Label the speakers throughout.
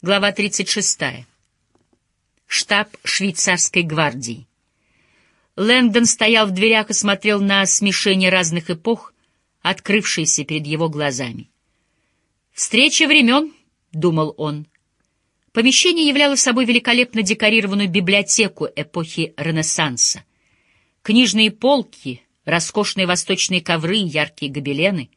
Speaker 1: Глава 36. Штаб швейцарской гвардии. Лэндон стоял в дверях и смотрел на смешение разных эпох, открывшиеся перед его глазами. «Встреча времен», — думал он. Помещение являло собой великолепно декорированную библиотеку эпохи Ренессанса. Книжные полки, роскошные восточные ковры яркие гобелены,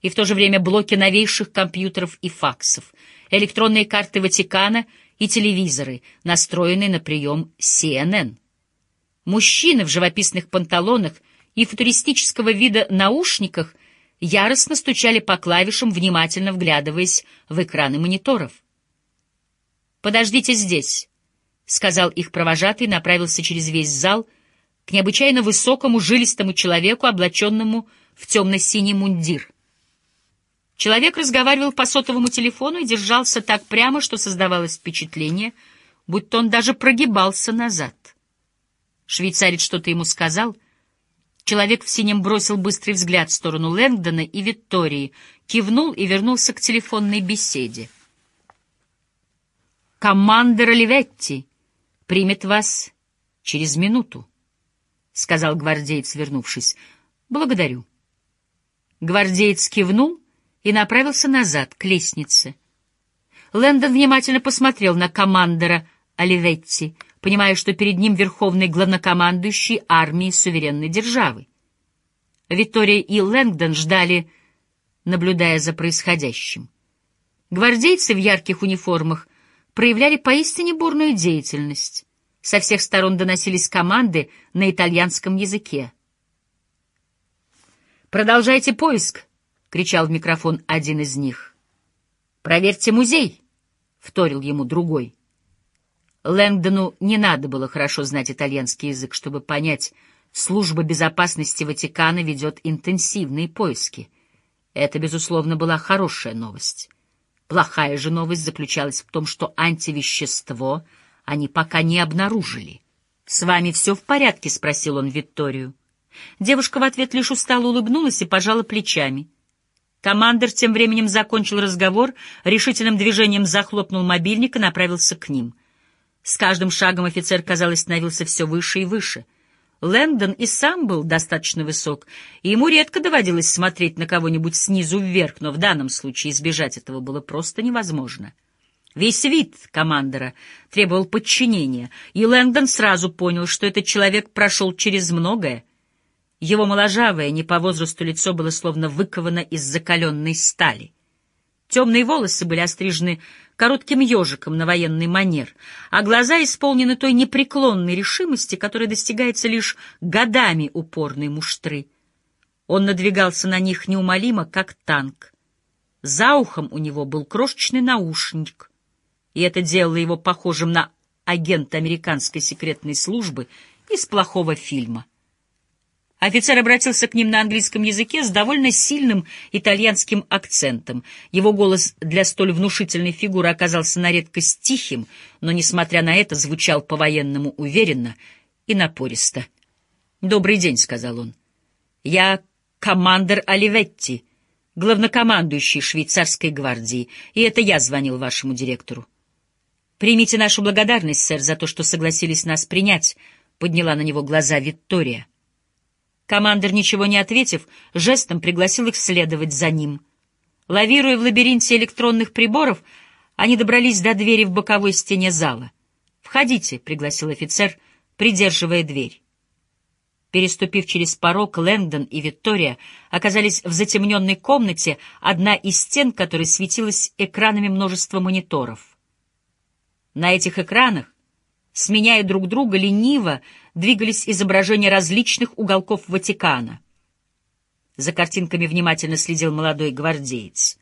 Speaker 1: и в то же время блоки новейших компьютеров и факсов — электронные карты Ватикана и телевизоры, настроенные на прием CNN. Мужчины в живописных панталонах и футуристического вида наушниках яростно стучали по клавишам, внимательно вглядываясь в экраны мониторов. «Подождите здесь», — сказал их провожатый направился через весь зал к необычайно высокому жилистому человеку, облаченному в темно-синий мундир — Человек разговаривал по сотовому телефону и держался так прямо, что создавалось впечатление, будто он даже прогибался назад. Швейцарец что-то ему сказал. Человек в синем бросил быстрый взгляд в сторону Лэнгдона и Виктории, кивнул и вернулся к телефонной беседе. «Командер Оливетти примет вас через минуту», — сказал гвардеец, вернувшись. «Благодарю». Гвардеец кивнул и направился назад, к лестнице. Лэндон внимательно посмотрел на командора Оливетти, понимая, что перед ним верховный главнокомандующий армии суверенной державы. Виктория и Лэнгдон ждали, наблюдая за происходящим. Гвардейцы в ярких униформах проявляли поистине бурную деятельность. Со всех сторон доносились команды на итальянском языке. «Продолжайте поиск», — кричал в микрофон один из них. «Проверьте музей!» — вторил ему другой. Лэнгдону не надо было хорошо знать итальянский язык, чтобы понять, служба безопасности Ватикана ведет интенсивные поиски. Это, безусловно, была хорошая новость. Плохая же новость заключалась в том, что антивещество они пока не обнаружили. «С вами все в порядке?» — спросил он Викторию. Девушка в ответ лишь устало улыбнулась и пожала плечами — Командир тем временем закончил разговор, решительным движением захлопнул мобильник и направился к ним. С каждым шагом офицер, казалось, становился все выше и выше. Лэндон и сам был достаточно высок, и ему редко доводилось смотреть на кого-нибудь снизу вверх, но в данном случае избежать этого было просто невозможно. Весь вид командора требовал подчинения, и Лэндон сразу понял, что этот человек прошел через многое — его моложавое, не по возрасту лицо было словно выковано из закаленной стали. Темные волосы были острижены коротким ежиком на военный манер, а глаза исполнены той непреклонной решимости, которая достигается лишь годами упорной муштры. Он надвигался на них неумолимо, как танк. За ухом у него был крошечный наушник, и это делало его похожим на агента американской секретной службы из плохого фильма — Офицер обратился к ним на английском языке с довольно сильным итальянским акцентом. Его голос для столь внушительной фигуры оказался на редкость тихим, но, несмотря на это, звучал по-военному уверенно и напористо. «Добрый день», — сказал он. «Я командир Оливетти, главнокомандующий швейцарской гвардии, и это я звонил вашему директору. Примите нашу благодарность, сэр, за то, что согласились нас принять», — подняла на него глаза Виктория. Командир, ничего не ответив, жестом пригласил их следовать за ним. Лавируя в лабиринте электронных приборов, они добрались до двери в боковой стене зала. «Входите», — пригласил офицер, придерживая дверь. Переступив через порог, Лэндон и Виктория оказались в затемненной комнате, одна из стен которой светилась экранами множества мониторов. На этих экранах сменяя друг друга, лениво двигались изображения различных уголков Ватикана. За картинками внимательно следил молодой гвардеец.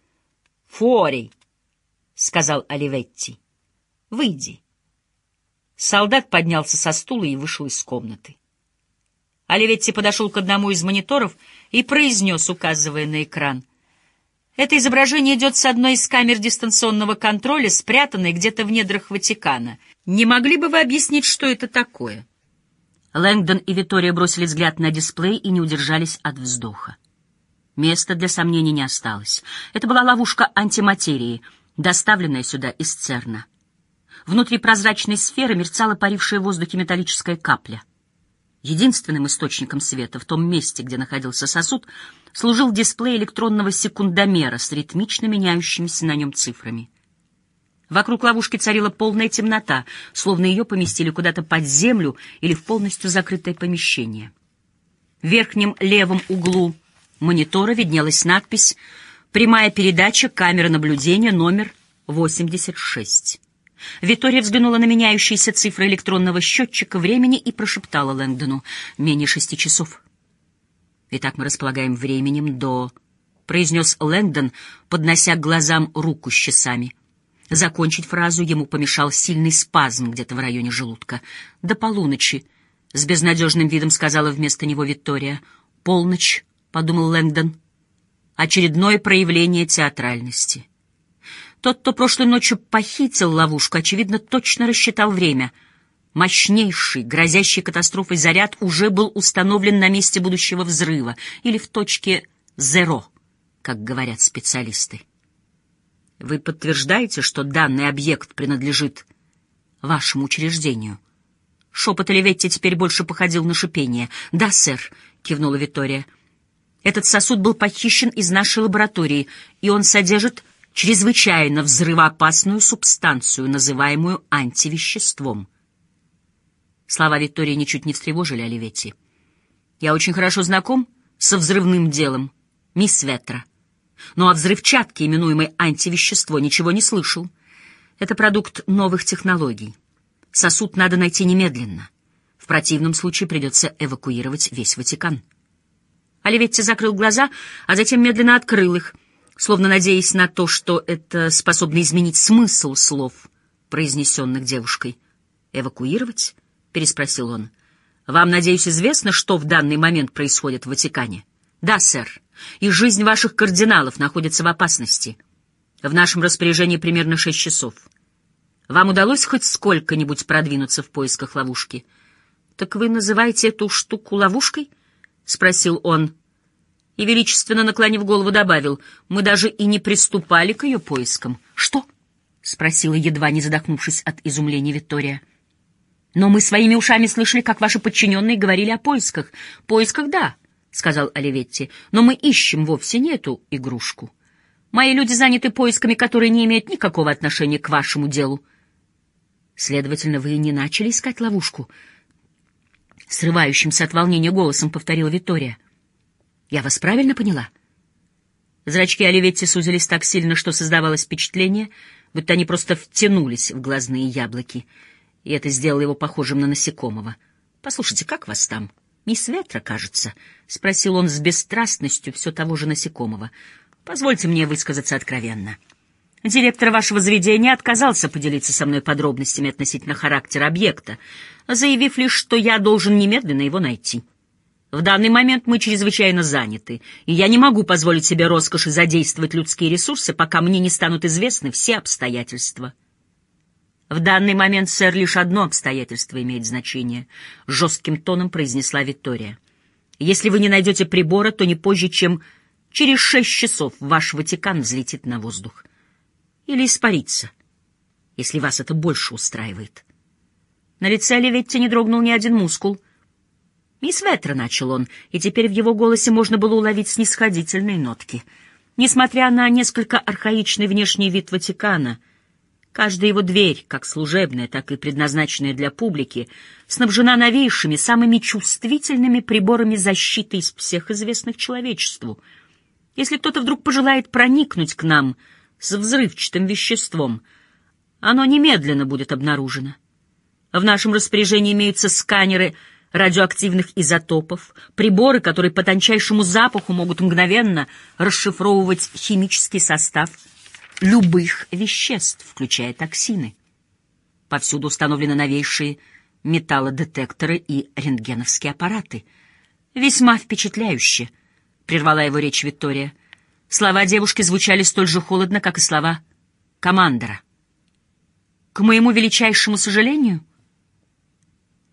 Speaker 1: «Фуорий!» — сказал Оливетти. «Выйди». Солдат поднялся со стула и вышел из комнаты. Оливетти подошел к одному из мониторов и произнес, указывая на экран — это изображение идет с одной из камер дистанционного контроля, спрятанной где-то в недрах Ватикана. Не могли бы вы объяснить, что это такое? Лэнгдон и Витория бросили взгляд на дисплей и не удержались от вздоха. Места для сомнений не осталось. Это была ловушка антиматерии, доставленная сюда из ЦЕРНа. Внутри прозрачной сферы мерцала парившая в воздухе металлическая капля. Единственным источником света в том месте, где находился сосуд, служил дисплей электронного секундомера с ритмично меняющимися на нем цифрами. Вокруг ловушки царила полная темнота, словно ее поместили куда-то под землю или в полностью закрытое помещение. В верхнем левом углу монитора виднелась надпись «Прямая передача камеры наблюдения номер 86». Виктория взглянула на меняющиеся цифры электронного счетчика времени и прошептала Лэнгдону «Менее шести часов». «Итак, мы располагаем временем до...» — произнес Лэнгдон, поднося к глазам руку с часами. Закончить фразу ему помешал сильный спазм где-то в районе желудка. «До полуночи», — с безнадежным видом сказала вместо него Виктория. «Полночь», — подумал Лэнгдон. «Очередное проявление театральности». Тот, кто прошлой ночью похитил ловушку, очевидно, точно рассчитал время. Мощнейший, грозящий катастрофой заряд уже был установлен на месте будущего взрыва или в точке «зеро», как говорят специалисты. Вы подтверждаете, что данный объект принадлежит вашему учреждению? Шепот Оливетти теперь больше походил на шипение. «Да, сэр», — кивнула Виктория. «Этот сосуд был похищен из нашей лаборатории, и он содержит чрезвычайно взрывоопасную субстанцию, называемую антивеществом. Слова Виктории ничуть не встревожили Оливетти. «Я очень хорошо знаком со взрывным делом, мисс Ветра. Но о взрывчатке, именуемой антивещество, ничего не слышал. Это продукт новых технологий. Сосуд надо найти немедленно. В противном случае придется эвакуировать весь Ватикан». Оливетти закрыл глаза, а затем медленно открыл их — словно надеясь на то, что это способно изменить смысл слов, произнесенных девушкой. «Эвакуировать?» — переспросил он. «Вам, надеюсь, известно, что в данный момент происходит в Ватикане?» «Да, сэр. И жизнь ваших кардиналов находится в опасности. В нашем распоряжении примерно шесть часов. Вам удалось хоть сколько-нибудь продвинуться в поисках ловушки?» «Так вы называете эту штуку ловушкой?» — спросил он, и, величественно наклонив голову, добавил, «Мы даже и не приступали к ее поискам». «Что?» — спросила, едва не задохнувшись от изумления Виктория. «Но мы своими ушами слышали, как ваши подчиненные говорили о поисках». «Поисках, да», — сказал Оливетти, «но мы ищем вовсе не эту игрушку. Мои люди заняты поисками, которые не имеют никакого отношения к вашему делу». «Следовательно, вы не начали искать ловушку?» Срывающимся от волнения голосом повторила Виктория. Я вас правильно поняла? Зрачки Оливетти сузились так сильно, что создавалось впечатление, будто они просто втянулись в глазные яблоки, и это сделало его похожим на насекомого. «Послушайте, как вас там? Мисс Ветра, кажется?» — спросил он с бесстрастностью все того же насекомого. «Позвольте мне высказаться откровенно». Директор вашего заведения отказался поделиться со мной подробностями относительно характера объекта, заявив лишь, что я должен немедленно его найти. В данный момент мы чрезвычайно заняты, и я не могу позволить себе роскоши задействовать людские ресурсы, пока мне не станут известны все обстоятельства. В данный момент, сэр, лишь одно обстоятельство имеет значение, — жестким тоном произнесла Виктория. Если вы не найдете прибора, то не позже, чем через шесть часов ваш Ватикан взлетит на воздух. Или испарится, если вас это больше устраивает. На лице Оливетти не дрогнул ни один мускул — «Мисс Ветра», — начал он, и теперь в его голосе можно было уловить снисходительные нотки. Несмотря на несколько архаичный внешний вид Ватикана, каждая его дверь, как служебная, так и предназначенная для публики, снабжена новейшими, самыми чувствительными приборами защиты из всех известных человечеству. Если кто-то вдруг пожелает проникнуть к нам с взрывчатым веществом, оно немедленно будет обнаружено. В нашем распоряжении имеются сканеры — радиоактивных изотопов, приборы, которые по тончайшему запаху могут мгновенно расшифровывать химический состав любых веществ, включая токсины. Повсюду установлены новейшие металлодетекторы и рентгеновские аппараты. «Весьма впечатляюще», — прервала его речь Виктория. Слова девушки звучали столь же холодно, как и слова командора. «К моему величайшему сожалению»,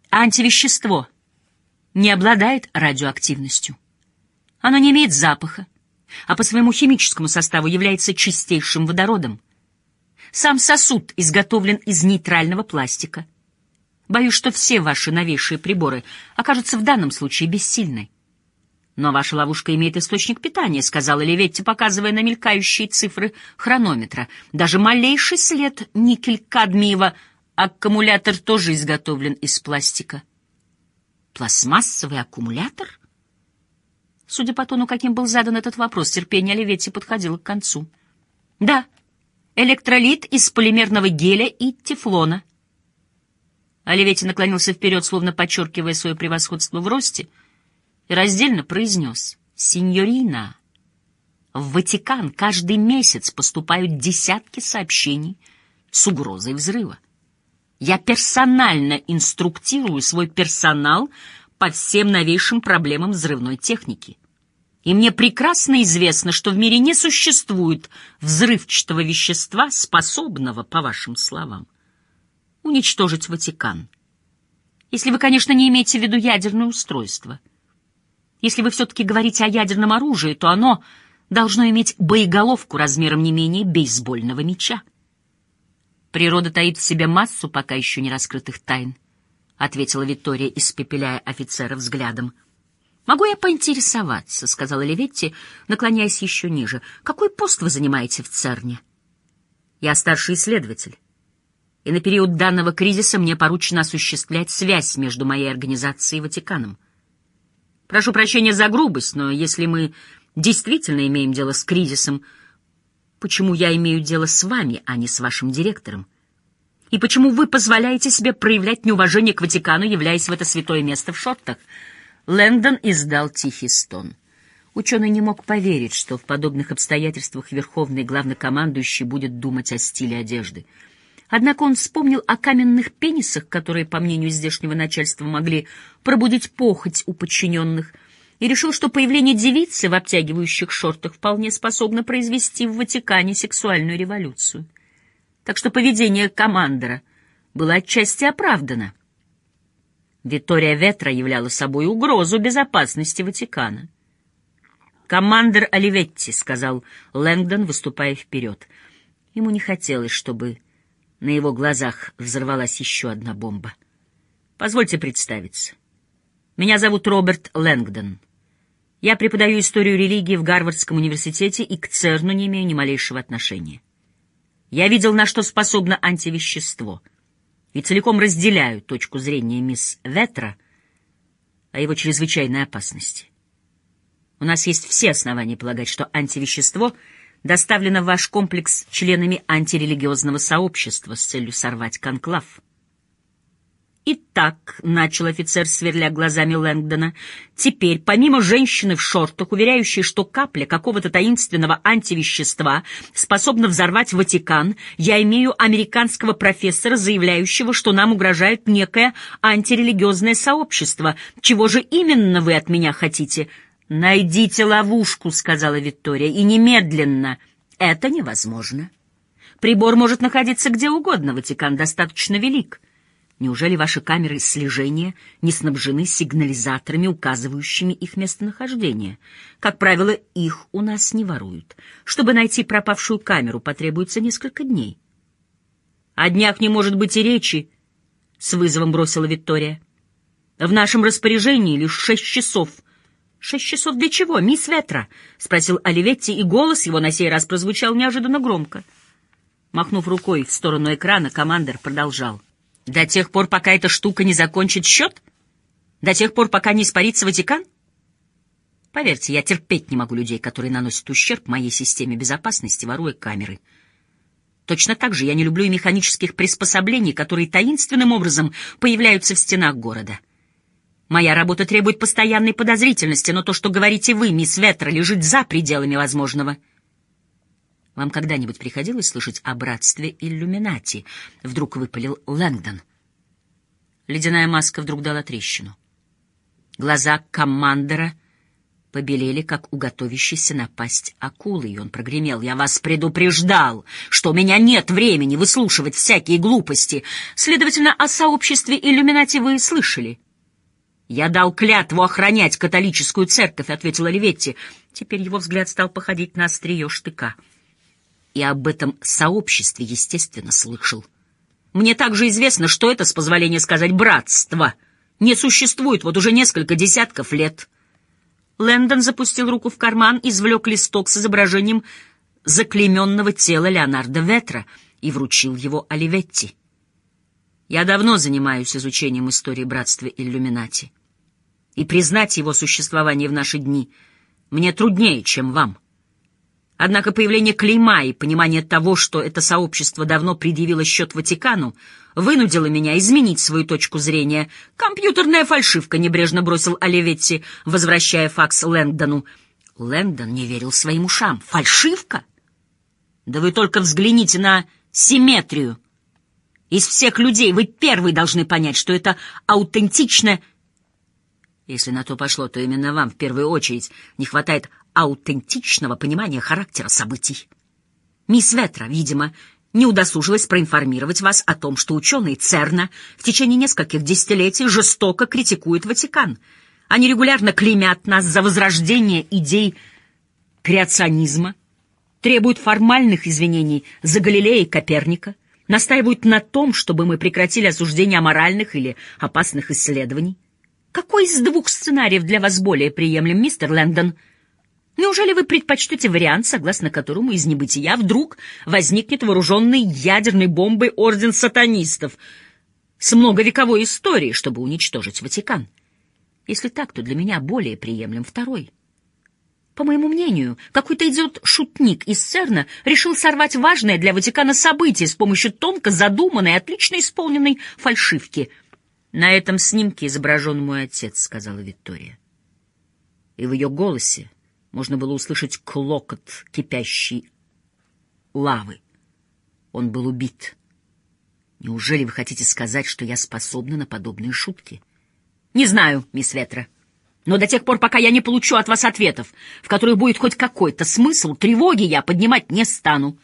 Speaker 1: антивещество не обладает радиоактивностью. Оно не имеет запаха, а по своему химическому составу является чистейшим водородом. Сам сосуд изготовлен из нейтрального пластика. Боюсь, что все ваши новейшие приборы окажутся в данном случае бессильны. «Но ваша ловушка имеет источник питания», — сказала Леветти, показывая на мелькающие цифры хронометра. «Даже малейший след никель-кадмиева аккумулятор тоже изготовлен из пластика». «Пластмассовый аккумулятор?» Судя по тону, каким был задан этот вопрос, терпение Леветти подходило к концу. «Да, электролит из полимерного геля и тефлона». Оливетти наклонился вперед, словно подчеркивая свое превосходство в росте, и раздельно произнес «Синьорина». В Ватикан каждый месяц поступают десятки сообщений с угрозой взрыва. Я персонально инструктирую свой персонал по всем новейшим проблемам взрывной техники. И мне прекрасно известно, что в мире не существует взрывчатого вещества, способного, по вашим словам, уничтожить Ватикан. Если вы, конечно, не имеете в виду ядерное устройство. Если вы все-таки говорите о ядерном оружии, то оно должно иметь боеголовку размером не менее бейсбольного мяча. Природа таит в себе массу пока еще не раскрытых тайн, — ответила Виктория, испепеляя офицера взглядом. — «Могу я поинтересоваться?» — сказала Леветти, наклоняясь еще ниже. «Какой пост вы занимаете в ЦЕРНе?» «Я старший исследователь, и на период данного кризиса мне поручено осуществлять связь между моей организацией и Ватиканом. Прошу прощения за грубость, но если мы действительно имеем дело с кризисом, почему я имею дело с вами, а не с вашим директором? И почему вы позволяете себе проявлять неуважение к Ватикану, являясь в это святое место в шортах?» Лэндон издал тихий стон. Ученый не мог поверить, что в подобных обстоятельствах верховный главнокомандующий будет думать о стиле одежды. Однако он вспомнил о каменных пенисах, которые, по мнению здешнего начальства, могли пробудить похоть у подчиненных, и решил, что появление девицы в обтягивающих шортах вполне способно произвести в Ватикане сексуальную революцию. Так что поведение командора было отчасти оправдано. Витория Ветра являла собой угрозу безопасности Ватикана. «Командер Оливетти», — сказал Лэнгдон, выступая вперед. Ему не хотелось, чтобы на его глазах взорвалась еще одна бомба. «Позвольте представиться. Меня зовут Роберт Лэнгдон. Я преподаю историю религии в Гарвардском университете и к ЦЕРНу не имею ни малейшего отношения. Я видел, на что способно антивещество — и целиком разделяю точку зрения мисс Ветра о его чрезвычайной опасности. У нас есть все основания полагать, что антивещество доставлено в ваш комплекс членами антирелигиозного сообщества с целью сорвать конклав. «Итак», — начал офицер, сверля глазами Лэнгдона, — «теперь, помимо женщины в шортах, уверяющей, что капля какого-то таинственного антивещества способна взорвать Ватикан, я имею американского профессора, заявляющего, что нам угрожает некое антирелигиозное сообщество. Чего же именно вы от меня хотите?» «Найдите ловушку», — сказала Виктория, — «и немедленно. Это невозможно. Прибор может находиться где угодно, Ватикан достаточно велик». Неужели ваши камеры слежения не снабжены сигнализаторами, указывающими их местонахождение? Как правило, их у нас не воруют. Чтобы найти пропавшую камеру, потребуется несколько дней. О днях не может быть и речи, — с вызовом бросила Виктория. В нашем распоряжении лишь шесть часов. Шесть часов для чего, мисс Ветра? — спросил Оливетти, и голос его на сей раз прозвучал неожиданно громко. Махнув рукой в сторону экрана, командир продолжал. — до тех пор, пока эта штука не закончит счет? До тех пор, пока не испарится Ватикан? Поверьте, я терпеть не могу людей, которые наносят ущерб моей системе безопасности, воруя камеры. Точно так же я не люблю и механических приспособлений, которые таинственным образом появляются в стенах города. Моя работа требует постоянной подозрительности, но то, что говорите вы, мисс Ветра, лежит за пределами возможного — вам когда-нибудь приходилось слышать о братстве иллюминати? Вдруг выпалил Лэнгдон. Ледяная маска вдруг дала трещину. Глаза командора побелели, как у готовящейся напасть акулы, и он прогремел. «Я вас предупреждал, что у меня нет времени выслушивать всякие глупости. Следовательно, о сообществе иллюминати вы слышали?» «Я дал клятву охранять католическую церковь», — ответила Леветти. Теперь его взгляд стал походить на острие штыка. И об этом сообществе, естественно, слышал. Мне также известно, что это, с позволения сказать, братство не существует вот уже несколько десятков лет. Лэндон запустил руку в карман, извлек листок с изображением заклейменного тела Леонардо Ветра и вручил его Оливетти. Я давно занимаюсь изучением истории братства Иллюминати. И признать его существование в наши дни мне труднее, чем вам. Однако появление клейма и понимание того, что это сообщество давно предъявило счет Ватикану, вынудило меня изменить свою точку зрения. «Компьютерная фальшивка», — небрежно бросил Оливетти, возвращая факс Лэндону. Лэндон не верил своим ушам. «Фальшивка? Да вы только взгляните на симметрию. Из всех людей вы первый должны понять, что это аутентично. Если на то пошло, то именно вам в первую очередь не хватает аутентичного понимания характера событий. Мисс Ветра, видимо, не удосужилась проинформировать вас о том, что ученые ЦЕРНа в течение нескольких десятилетий жестоко критикуют Ватикан. Они регулярно клеймят нас за возрождение идей креационизма, требуют формальных извинений за Галилея и Коперника, настаивают на том, чтобы мы прекратили осуждение аморальных или опасных исследований. Какой из двух сценариев для вас более приемлем, мистер Лэндон — Неужели вы предпочтете вариант, согласно которому из небытия вдруг возникнет вооруженный ядерной бомбой орден сатанистов с многовековой историей, чтобы уничтожить Ватикан? Если так, то для меня более приемлем второй. По моему мнению, какой-то идиот-шутник из ЦЕРНа решил сорвать важное для Ватикана событие с помощью тонко задуманной, отлично исполненной фальшивки. «На этом снимке изображен мой отец», — сказала Виктория. И в ее голосе можно было услышать клокот кипящей лавы. Он был убит. Неужели вы хотите сказать, что я способна на подобные шутки? Не знаю, мисс Ветра. Но до тех пор, пока я не получу от вас ответов, в которых будет хоть какой-то смысл, тревоги я поднимать не стану.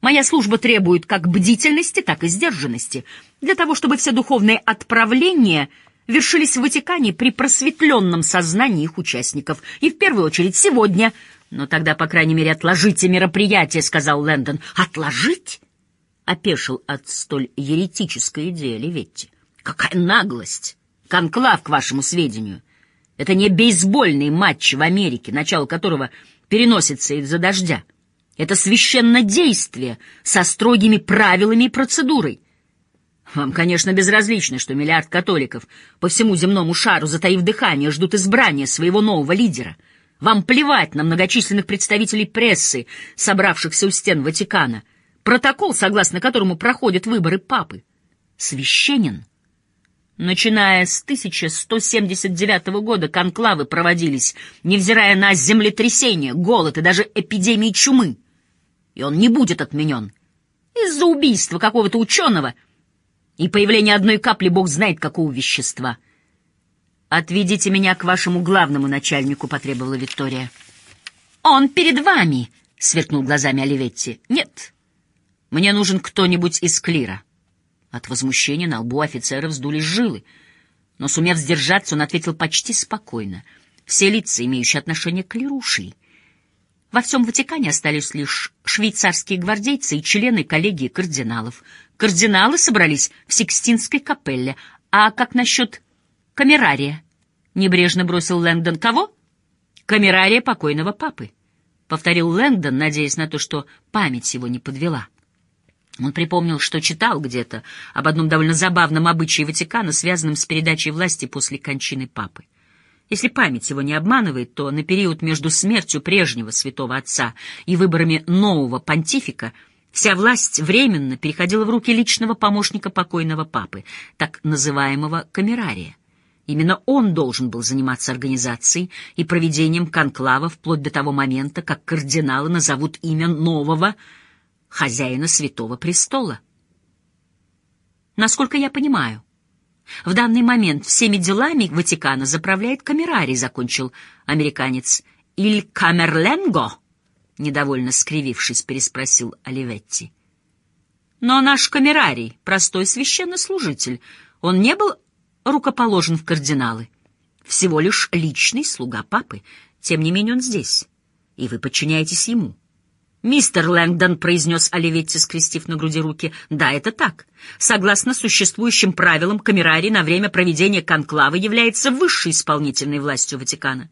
Speaker 1: Моя служба требует как бдительности, так и сдержанности, для того, чтобы все духовные отправления — вершились в Ватикане при просветленном сознании их участников. И в первую очередь сегодня. Но тогда, по крайней мере, отложите мероприятие, — сказал Лэндон. Отложить? Опешил от столь еретической идеи Леветти. Какая наглость! Конклав, к вашему сведению. Это не бейсбольный матч в Америке, начало которого переносится из-за дождя. Это священное действие со строгими правилами и процедурой. Вам, конечно, безразлично, что миллиард католиков по всему земному шару, затаив дыхание, ждут избрания своего нового лидера. Вам плевать на многочисленных представителей прессы, собравшихся у стен Ватикана. Протокол, согласно которому проходят выборы папы, священен. Начиная с 1179 года конклавы проводились, невзирая на землетрясения, голод и даже эпидемии чумы. И он не будет отменен. Из-за убийства какого-то ученого — и появление одной капли бог знает какого вещества. «Отведите меня к вашему главному начальнику», — потребовала Виктория. «Он перед вами», — сверкнул глазами Оливетти. «Нет, мне нужен кто-нибудь из клира». От возмущения на лбу офицера вздулись жилы, но, сумев сдержаться, он ответил почти спокойно. Все лица, имеющие отношение к клиру, ушли. Во всем Ватикане остались лишь швейцарские гвардейцы и члены коллегии кардиналов. Кардиналы собрались в Сикстинской капелле. А как насчет камерария? Небрежно бросил Лэнгдон. Кого? Камерария покойного папы. Повторил Лэнгдон, надеясь на то, что память его не подвела. Он припомнил, что читал где-то об одном довольно забавном обычае Ватикана, связанном с передачей власти после кончины папы. Если память его не обманывает, то на период между смертью прежнего святого отца и выборами нового понтифика вся власть временно переходила в руки личного помощника покойного папы, так называемого камерария. Именно он должен был заниматься организацией и проведением конклава вплоть до того момента, как кардиналы назовут имя нового хозяина Святого Престола. Насколько я понимаю, в данный момент всеми делами Ватикана заправляет камерарий, закончил американец. Иль камерленго? Недовольно скривившись, переспросил Оливетти. Но наш камерарий — простой священнослужитель. Он не был рукоположен в кардиналы. Всего лишь личный слуга папы. Тем не менее он здесь, и вы подчиняетесь ему. «Мистер Лэнгдон», — произнес Оливетти, скрестив на груди руки, — «да, это так. Согласно существующим правилам, камерарий на время проведения конклава является высшей исполнительной властью Ватикана.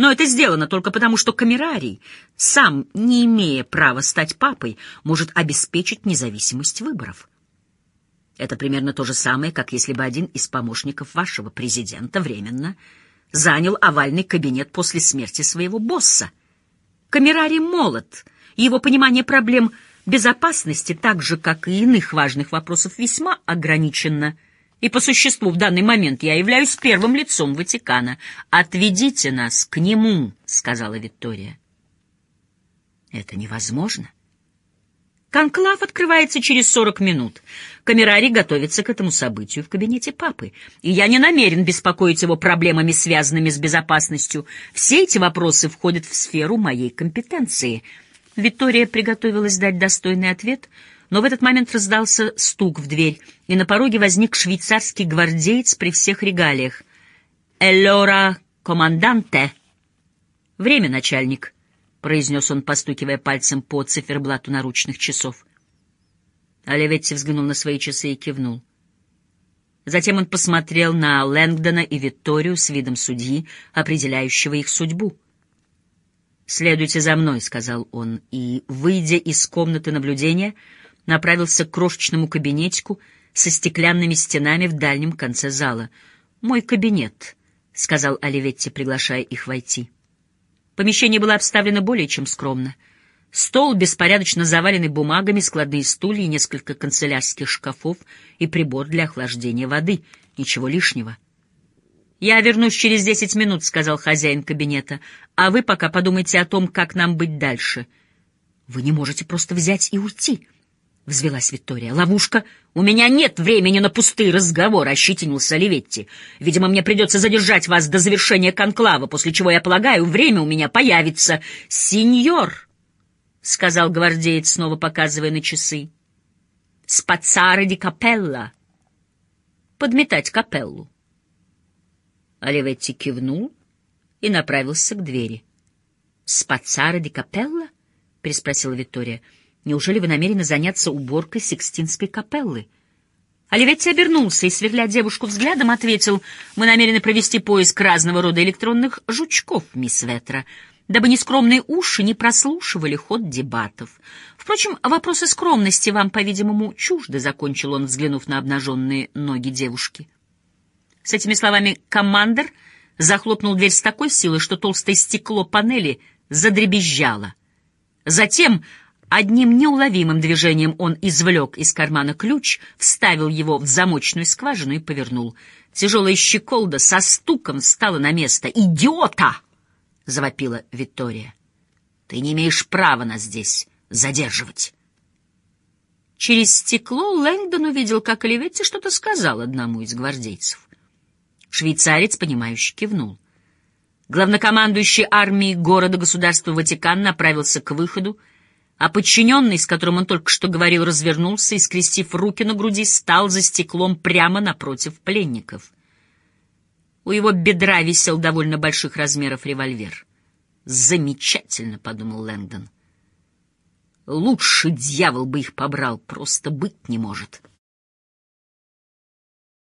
Speaker 1: Но это сделано только потому, что камерарий, сам не имея права стать папой, может обеспечить независимость выборов. Это примерно то же самое, как если бы один из помощников вашего президента временно занял овальный кабинет после смерти своего босса. Камерарий молод — его понимание проблем безопасности, так же, как и иных важных вопросов, весьма ограничено. И по существу в данный момент я являюсь первым лицом Ватикана. «Отведите нас к нему», — сказала Виктория. «Это невозможно». Конклав открывается через сорок минут. Камерарий готовится к этому событию в кабинете папы, и я не намерен беспокоить его проблемами, связанными с безопасностью. Все эти вопросы входят в сферу моей компетенции — Виктория приготовилась дать достойный ответ, но в этот момент раздался стук в дверь, и на пороге возник швейцарский гвардеец при всех регалиях. «Эллора команданте!» «Время, начальник», — произнес он, постукивая пальцем по циферблату наручных часов. Оливетти взглянул на свои часы и кивнул. Затем он посмотрел на Лэнгдона и Викторию с видом судьи, определяющего их судьбу. «Следуйте за мной», — сказал он, и, выйдя из комнаты наблюдения, направился к крошечному кабинетику со стеклянными стенами в дальнем конце зала. «Мой кабинет», — сказал Оливетти, приглашая их войти. Помещение было обставлено более чем скромно. Стол, беспорядочно заваленный бумагами, складные стулья, несколько канцелярских шкафов и прибор для охлаждения воды. Ничего лишнего. «Я вернусь через десять минут», — сказал хозяин кабинета, «а вы пока подумайте о том, как нам быть дальше». «Вы не можете просто взять и уйти», — взвелась Виктория. «Ловушка? У меня нет времени на пустые разговоры», — ощетинился Оливетти. «Видимо, мне придется задержать вас до завершения конклава, после чего, я полагаю, время у меня появится». «Сеньор», — сказал гвардеец, снова показывая на часы, — «спацаре ди капелла». «Подметать капеллу». Оливетти кивнул и направился к двери. «Спацара ди капелла?» — переспросила Виктория. «Неужели вы намерены заняться уборкой Сикстинской капеллы?» Оливетти обернулся и, сверля девушку взглядом, ответил, «Мы намерены провести поиск разного рода электронных жучков, мисс Ветра, дабы нескромные уши не прослушивали ход дебатов. Впрочем, вопросы скромности вам, по-видимому, чужды», — закончил он, взглянув на обнаженные ноги девушки. С этими словами командир захлопнул дверь с такой силой, что толстое стекло панели задребезжало. Затем одним неуловимым движением он извлек из кармана ключ, вставил его в замочную скважину и повернул. Тяжелая щеколда со стуком встала на место. «Идиота!» — завопила Виктория. «Ты не имеешь права нас здесь задерживать». Через стекло Лэнгдон увидел, как Оливетти что-то сказал одному из гвардейцев. Швейцарец, понимающе кивнул. Главнокомандующий армией города-государства Ватикан направился к выходу, а подчиненный, с которым он только что говорил, развернулся и, скрестив руки на груди, стал за стеклом прямо напротив пленников. У его бедра висел довольно больших размеров револьвер. «Замечательно», — подумал Лэнгдон. «Лучше дьявол бы их побрал, просто быть не может».